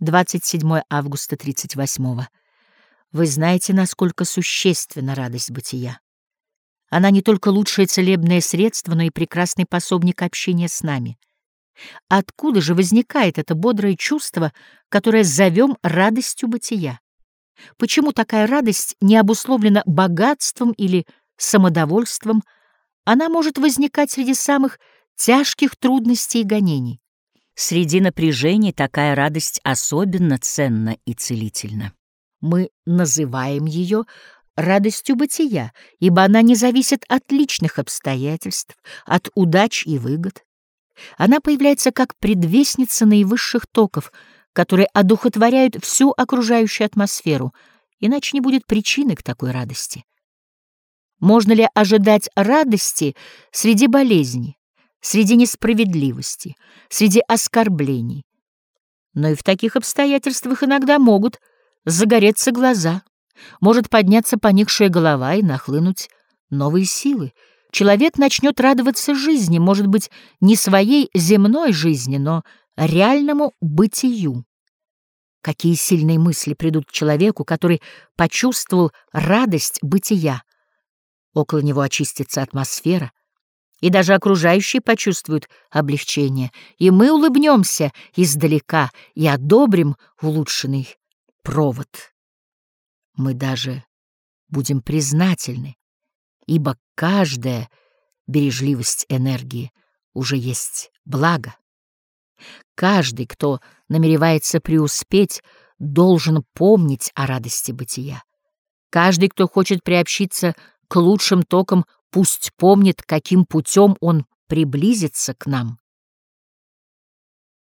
27 августа 38 -го. Вы знаете, насколько существенна радость бытия. Она не только лучшее целебное средство, но и прекрасный пособник общения с нами. Откуда же возникает это бодрое чувство, которое зовем радостью бытия? Почему такая радость не обусловлена богатством или самодовольством? Она может возникать среди самых тяжких трудностей и гонений. Среди напряжений такая радость особенно ценна и целительна. Мы называем ее радостью бытия, ибо она не зависит от личных обстоятельств, от удач и выгод. Она появляется как предвестница наивысших токов, которые одухотворяют всю окружающую атмосферу, иначе не будет причины к такой радости. Можно ли ожидать радости среди болезни, среди несправедливости, среди оскорблений? Но и в таких обстоятельствах иногда могут загореться глаза, может подняться поникшая голова и нахлынуть новые силы. Человек начнет радоваться жизни, может быть, не своей земной жизни, но реальному бытию. Какие сильные мысли придут к человеку, который почувствовал радость бытия. Около него очистится атмосфера, и даже окружающие почувствуют облегчение, и мы улыбнемся издалека и одобрим улучшенный провод. Мы даже будем признательны, ибо каждая бережливость энергии уже есть благо. Каждый, кто намеревается преуспеть, должен помнить о радости бытия. Каждый, кто хочет приобщиться к лучшим токам, пусть помнит, каким путем он приблизится к нам.